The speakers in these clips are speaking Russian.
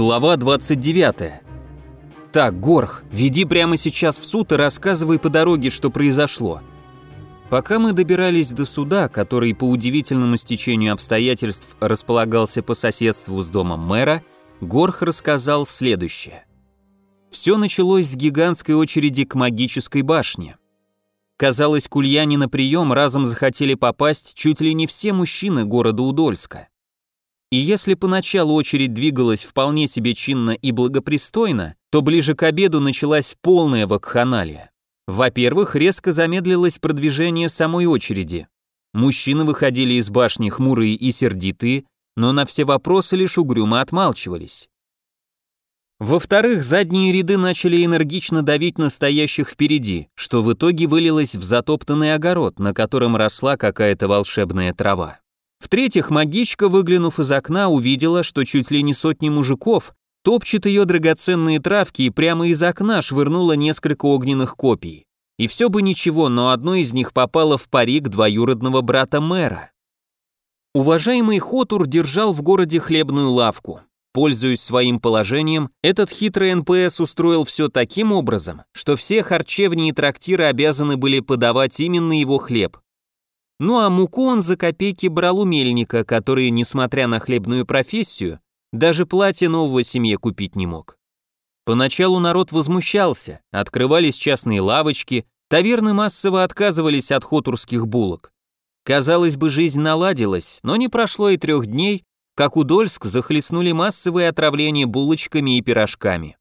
Глава 29. Так, Горх, веди прямо сейчас в суд и рассказывай по дороге, что произошло. Пока мы добирались до суда, который по удивительному стечению обстоятельств располагался по соседству с домом мэра, Горх рассказал следующее. Все началось с гигантской очереди к магической башне. Казалось, кульяне на прием разом захотели попасть чуть ли не все мужчины города Удольска. И если поначалу очередь двигалась вполне себе чинно и благопристойно, то ближе к обеду началась полная вакханалия. Во-первых, резко замедлилось продвижение самой очереди. Мужчины выходили из башни хмурые и сердитые, но на все вопросы лишь угрюмо отмалчивались. Во-вторых, задние ряды начали энергично давить настоящих впереди, что в итоге вылилось в затоптанный огород, на котором росла какая-то волшебная трава. В-третьих, магичка, выглянув из окна, увидела, что чуть ли не сотни мужиков топчет ее драгоценные травки и прямо из окна швырнула несколько огненных копий. И все бы ничего, но одно из них попало в парик двоюродного брата мэра. Уважаемый Хотур держал в городе хлебную лавку. Пользуясь своим положением, этот хитрый НПС устроил все таким образом, что все харчевни и трактиры обязаны были подавать именно его хлеб. Ну а муку он за копейки брал у мельника, который, несмотря на хлебную профессию, даже платье нового семье купить не мог. Поначалу народ возмущался, открывались частные лавочки, таверны массово отказывались от хотурских булок. Казалось бы, жизнь наладилась, но не прошло и трех дней, как Удольск захлестнули массовые отравления булочками и пирожками.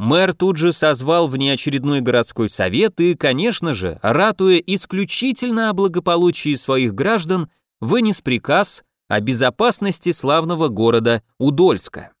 Мэр тут же созвал внеочередной городской совет и, конечно же, ратуя исключительно о благополучии своих граждан, вынес приказ о безопасности славного города Удольска.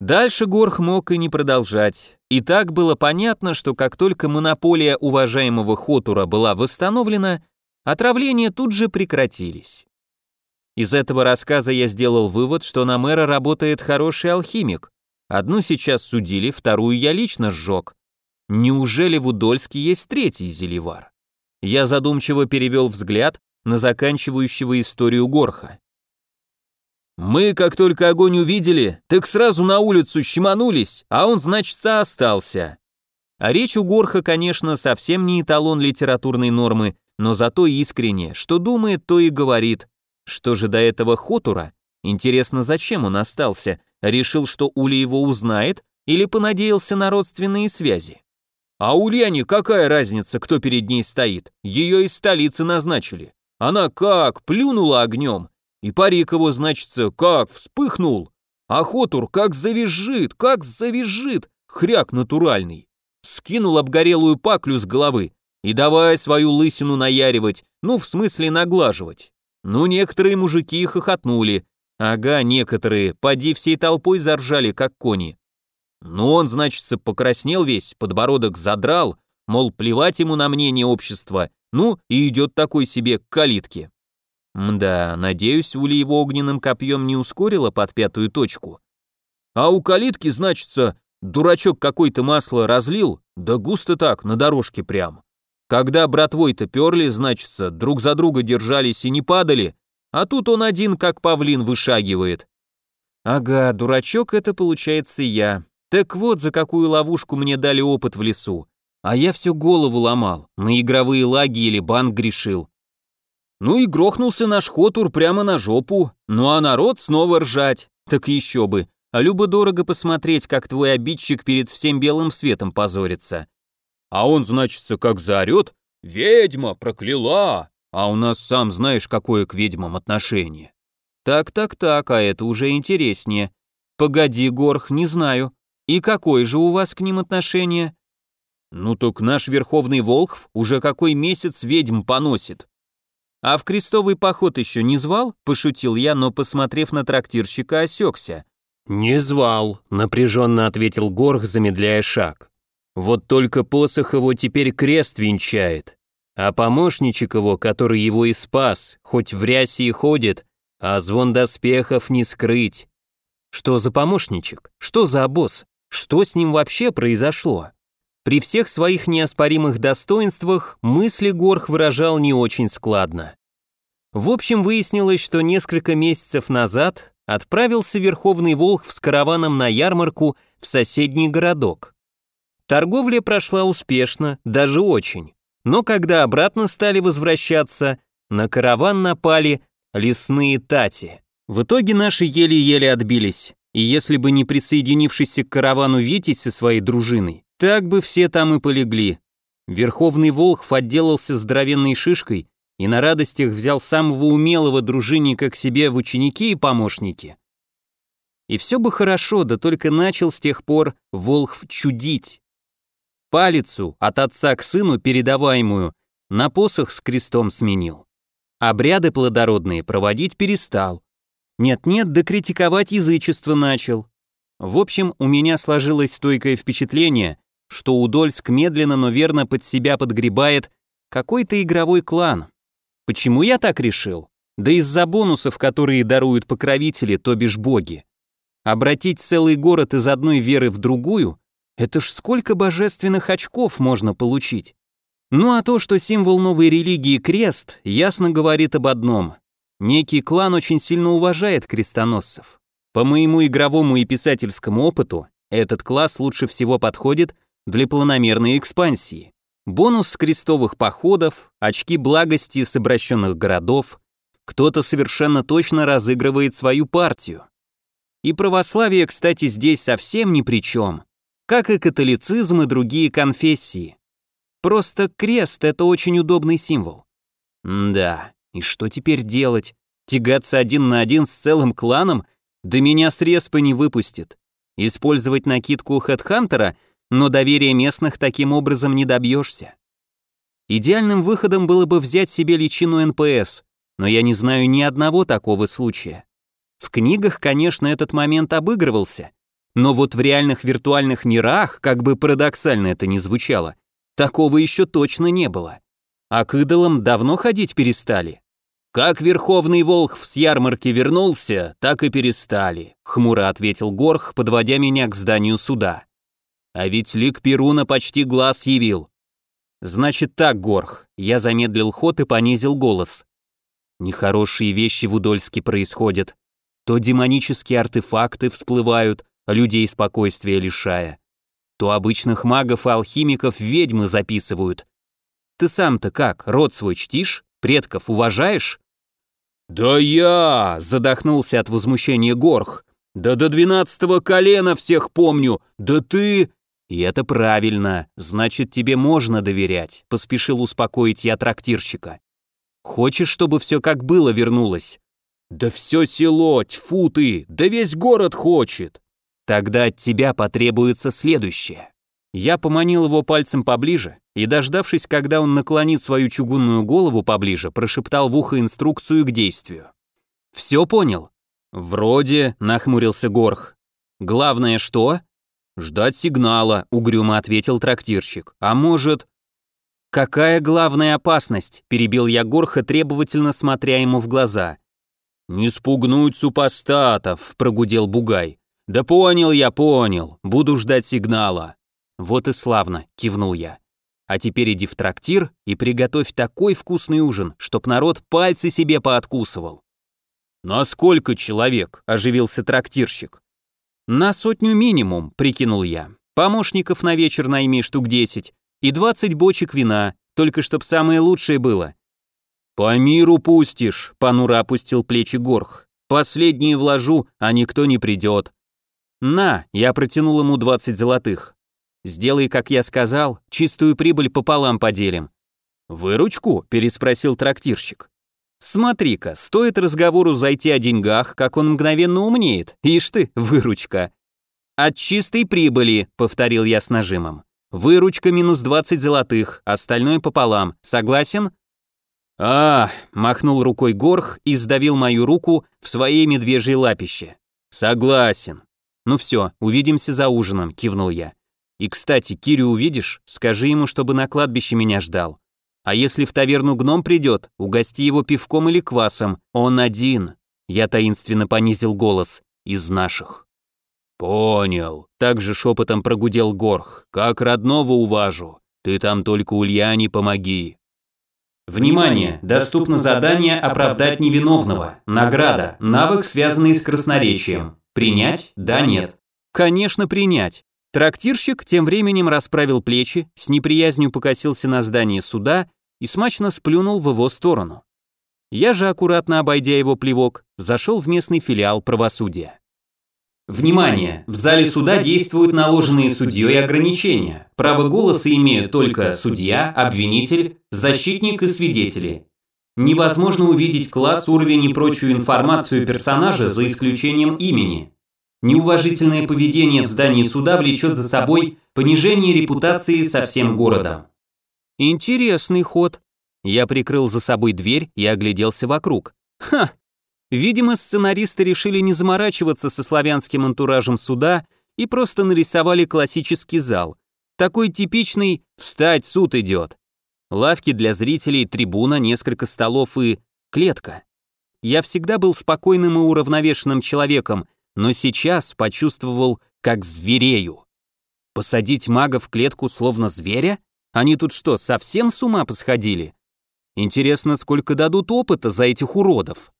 Дальше Горх мог и не продолжать. И так было понятно, что как только монополия уважаемого Хотура была восстановлена, отравления тут же прекратились. Из этого рассказа я сделал вывод, что на мэра работает хороший алхимик, Одну сейчас судили, вторую я лично сжег. Неужели в Удольске есть третий зеливар? Я задумчиво перевел взгляд на заканчивающего историю Горха. Мы, как только огонь увидели, так сразу на улицу щеманулись, а он, значит, остался. А речь у Горха, конечно, совсем не эталон литературной нормы, но зато искренне, что думает, то и говорит. Что же до этого Хотура? Интересно, зачем он остался? Решил, что Уля его узнает или понадеялся на родственные связи? А Ульяне какая разница, кто перед ней стоит? Ее из столицы назначили. Она как плюнула огнем, и парик его, значится, как вспыхнул. А Хотур как завизжит, как завизжит, хряк натуральный. Скинул обгорелую паклю с головы и давай свою лысину наяривать, ну, в смысле наглаживать. Ну, некоторые мужики хохотнули, Ага, некоторые, поди всей толпой заржали, как кони. Ну он, значится, покраснел весь, подбородок задрал, мол, плевать ему на мнение общества, ну и идет такой себе к калитке. Мда, надеюсь, Ули его огненным копьем не ускорила под пятую точку. А у калитки, значится, дурачок какой-то масло разлил, да густо так, на дорожке прям. Когда братвой-то перли, значится, друг за друга держались и не падали, а тут он один, как павлин, вышагивает. Ага, дурачок это получается я. Так вот, за какую ловушку мне дали опыт в лесу. А я всю голову ломал, на игровые лаги или банк грешил. Ну и грохнулся наш хотур прямо на жопу. Ну а народ снова ржать. Так еще бы. А любо-дорого посмотреть, как твой обидчик перед всем белым светом позорится. А он, значится, как заорет, «Ведьма прокляла!» А у нас сам знаешь, какое к ведьмам отношение. Так-так-так, а это уже интереснее. Погоди, Горх, не знаю. И какое же у вас к ним отношение? Ну так наш верховный Волхв уже какой месяц ведьм поносит. А в крестовый поход еще не звал? Пошутил я, но, посмотрев на трактирщика, осекся. «Не звал», — напряженно ответил Горх, замедляя шаг. «Вот только посох его теперь крест венчает. А помощничек его, который его и спас, хоть в рясе и ходит, а звон доспехов не скрыть. Что за помощничек? Что за обоз? Что с ним вообще произошло? При всех своих неоспоримых достоинствах мысли Горх выражал не очень складно. В общем, выяснилось, что несколько месяцев назад отправился Верховный Волхв с караваном на ярмарку в соседний городок. Торговля прошла успешно, даже очень. Но когда обратно стали возвращаться, на караван напали лесные тати. В итоге наши еле-еле отбились, и если бы не присоединившийся к каравану Витязь со своей дружиной, так бы все там и полегли. Верховный Волхв отделался здоровенной шишкой и на радостях взял самого умелого дружинника к себе в ученики и помощники. И все бы хорошо, да только начал с тех пор Волхв чудить. Палицу от отца к сыну передаваемую на посох с крестом сменил. Обряды плодородные проводить перестал. Нет-нет, да критиковать язычество начал. В общем, у меня сложилось стойкое впечатление, что Удольск медленно, но верно под себя подгребает какой-то игровой клан. Почему я так решил? Да из-за бонусов, которые даруют покровители, то бишь боги. Обратить целый город из одной веры в другую — это ж сколько божественных очков можно получить. Ну а то, что символ новой религии крест, ясно говорит об одном. Некий клан очень сильно уважает крестоносцев. По моему игровому и писательскому опыту, этот класс лучше всего подходит для планомерной экспансии. Бонус с крестовых походов, очки благости с обращенных городов, кто-то совершенно точно разыгрывает свою партию. И православие, кстати, здесь совсем ни при чем, как и католицизм и другие конфессии. Просто крест — это очень удобный символ. М да, и что теперь делать? Тягаться один на один с целым кланом? Да меня с респа не выпустит. Использовать накидку Хедхантера но доверия местных таким образом не добьешься. Идеальным выходом было бы взять себе личину НПС, но я не знаю ни одного такого случая. В книгах, конечно, этот момент обыгрывался, но вот в реальных виртуальных мирах, как бы парадоксально это ни звучало, такого еще точно не было. А к идолам давно ходить перестали. «Как Верховный Волхв с ярмарки вернулся, так и перестали», — хмуро ответил Горх, подводя меня к зданию суда. А ведь лик Перуна почти глаз явил. Значит так, Горх, я замедлил ход и понизил голос. Нехорошие вещи в Удольске происходят. То демонические артефакты всплывают, людей спокойствия лишая. То обычных магов и алхимиков ведьмы записывают. Ты сам-то как, род свой чтишь? Предков уважаешь? «Да я!» — задохнулся от возмущения Горх. «Да до двенадцатого колена всех помню! Да ты...» «И это правильно, значит, тебе можно доверять», — поспешил успокоить я трактирщика. «Хочешь, чтобы все как было вернулось?» «Да все село, тьфу ты, да весь город хочет!» «Тогда от тебя потребуется следующее». Я поманил его пальцем поближе и, дождавшись, когда он наклонит свою чугунную голову поближе, прошептал в ухо инструкцию к действию. «Все понял?» «Вроде», — нахмурился Горх. «Главное что?» «Ждать сигнала», — угрюмо ответил трактирщик. «А может...» «Какая главная опасность?» — перебил я Горха, требовательно смотря ему в глаза. «Не спугнуть супостатов», — прогудел Бугай. «Да понял я, понял. Буду ждать сигнала». «Вот и славно», — кивнул я. «А теперь иди в трактир и приготовь такой вкусный ужин, чтоб народ пальцы себе пооткусывал». «На сколько человек?» — оживился трактирщик. «На сотню минимум», — прикинул я. «Помощников на вечер найми штук десять и двадцать бочек вина, только чтоб самое лучшее было». «По миру пустишь», — понуро опустил плечи Горх. «Последние вложу, а никто не придет». «На», — я протянул ему двадцать золотых. «Сделай, как я сказал, чистую прибыль пополам поделим». «Выручку?» — переспросил трактирщик. Смотри-ка, стоит разговору зайти о деньгах, как он мгновенно умнеет. Ишь ты, выручка. От чистой прибыли, повторил я с нажимом. Выручка минус 20 золотых, остальное пополам. Согласен? А, махнул рукой Горх и сдавил мою руку в своей медвежьей лапище. Согласен. Ну все, увидимся за ужином, кивнул я. И, кстати, Кирю увидишь, скажи ему, чтобы на кладбище меня ждал. А если в таверну гном придет, угости его пивком или квасом. Он один. Я таинственно понизил голос. Из наших. Понял. Также шепотом прогудел Горх. Как родного уважу. Ты там только Ульяне помоги. Внимание! Доступно задание «Оправдать невиновного». Награда. Навык, связанный с красноречием. Принять? Да, нет. Конечно, принять. Трактирщик тем временем расправил плечи, с неприязнью покосился на здание суда и смачно сплюнул в его сторону. Я же, аккуратно обойдя его плевок, зашел в местный филиал правосудия. Внимание! В зале суда действуют наложенные судьей ограничения. Право голоса имеют только судья, обвинитель, защитник и свидетели. Невозможно увидеть класс, уровень и прочую информацию персонажа за исключением имени. Неуважительное поведение в здании суда влечет за собой понижение репутации со всем городом. Интересный ход. Я прикрыл за собой дверь и огляделся вокруг. Ха! Видимо, сценаристы решили не заморачиваться со славянским антуражем суда и просто нарисовали классический зал. Такой типичный «встать, суд идет». Лавки для зрителей, трибуна, несколько столов и клетка. Я всегда был спокойным и уравновешенным человеком, но сейчас почувствовал, как зверею. Посадить мага в клетку словно зверя? Они тут что, совсем с ума посходили? Интересно, сколько дадут опыта за этих уродов?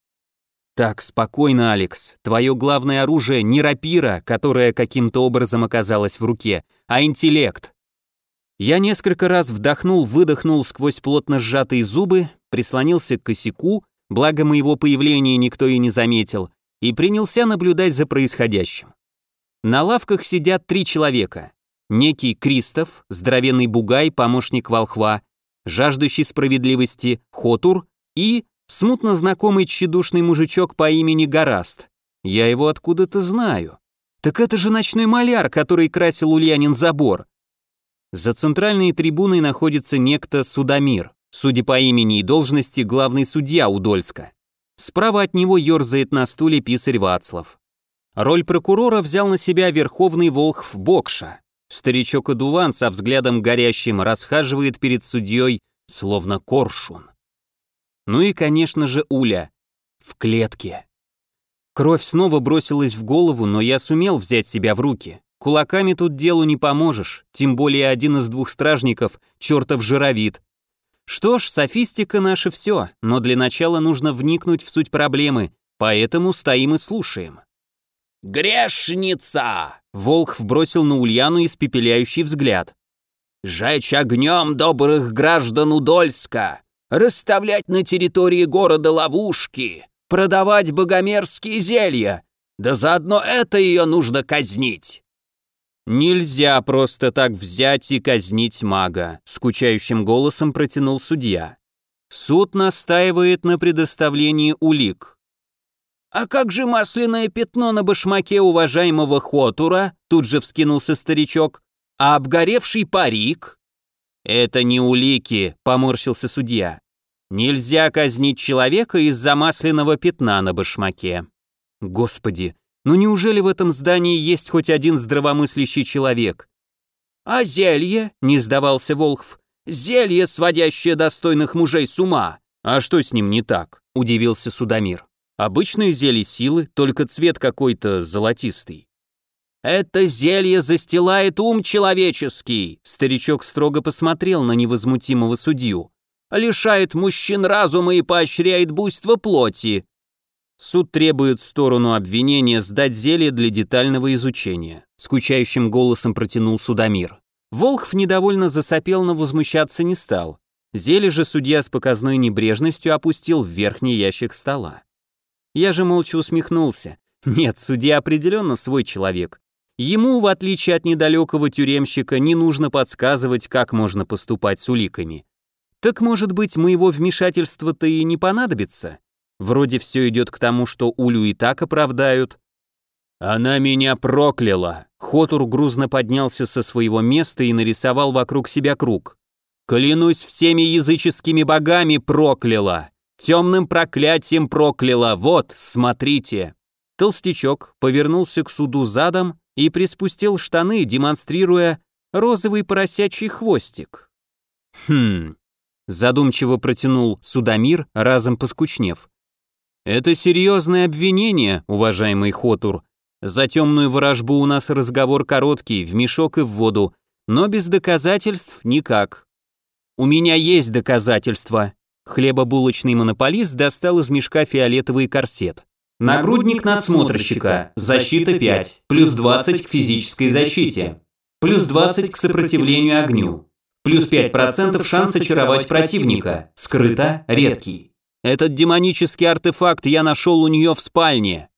Так, спокойно, Алекс. Твое главное оружие не рапира, которая каким-то образом оказалась в руке, а интеллект. Я несколько раз вдохнул-выдохнул сквозь плотно сжатые зубы, прислонился к косяку, благо моего появления никто и не заметил, и принялся наблюдать за происходящим. На лавках сидят три человека. Некий Кристоф, здоровенный бугай, помощник волхва, жаждущий справедливости Хотур и смутно знакомый тщедушный мужичок по имени Гораст. Я его откуда-то знаю. Так это же ночной маляр, который красил Ульянин забор. За центральной трибуной находится некто Судомир, судя по имени и должности главный судья Удольска. Справа от него ерзает на стуле писарь Вацлав. Роль прокурора взял на себя верховный волхв Бокша. Старичок-одуван со взглядом горящим расхаживает перед судьей, словно коршун. Ну и, конечно же, Уля. В клетке. Кровь снова бросилась в голову, но я сумел взять себя в руки. Кулаками тут делу не поможешь, тем более один из двух стражников, чертов жировид, что ж, софистика наше все, но для начала нужно вникнуть в суть проблемы, поэтому стоим и слушаем. «Грешница!» Волх вбросил на Ульяну испепеляющий взгляд. «Жечь огнем добрых граждан Удольска, расставлять на территории города ловушки, продавать богомерзкие зелья, да заодно это ее нужно казнить!» «Нельзя просто так взять и казнить мага», — скучающим голосом протянул судья. «Суд настаивает на предоставлении улик». «А как же масляное пятно на башмаке уважаемого Хотура?» — тут же вскинулся старичок. «А обгоревший парик?» «Это не улики», — поморщился судья. «Нельзя казнить человека из-за масляного пятна на башмаке». «Господи, «Ну неужели в этом здании есть хоть один здравомыслящий человек? А зелье? Не сдавался Волхв. Зелье, сводящее достойных мужей с ума. А что с ним не так? Удивился Судомир. Обычное зелье силы, только цвет какой-то золотистый. «Это зелье застилает ум человеческий», старичок строго посмотрел на невозмутимого судью. «Лишает мужчин разума и поощряет буйство плоти. Суд требует сторону обвинения сдать зелье для детального изучения. Скучающим голосом протянул Судомир. Волхв недовольно засопел, но возмущаться не стал. Зелье же судья с показной небрежностью опустил в верхний ящик стола. Я же молча усмехнулся. Нет, судья определенно свой человек. Ему, в отличие от недалекого тюремщика, не нужно подсказывать, как можно поступать с уликами. Так, может быть, моего вмешательства-то и не понадобится? Вроде все идет к тому, что Улю и так оправдают. Она меня прокляла. Хотур грузно поднялся со своего места и нарисовал вокруг себя круг. Клянусь всеми языческими богами прокляла. Темным проклятием прокляла. Вот, смотрите. Толстячок повернулся к суду задом и приспустил штаны, демонстрируя розовый поросячий хвостик. Хм. Задумчиво протянул Судомир, разом поскучнев. Это серьезное обвинение, уважаемый Хотур. За темную ворожбу у нас разговор короткий, в мешок и в воду, но без доказательств никак. У меня есть доказательства. Хлебобулочный монополист достал из мешка фиолетовый корсет. Нагрудник надсмотрщика, защита 5, плюс 20 к физической защите, плюс 20 к сопротивлению огню, плюс 5% шанс очаровать противника, скрыто, редкий. Этот демонический артефакт я нашел у нее в спальне.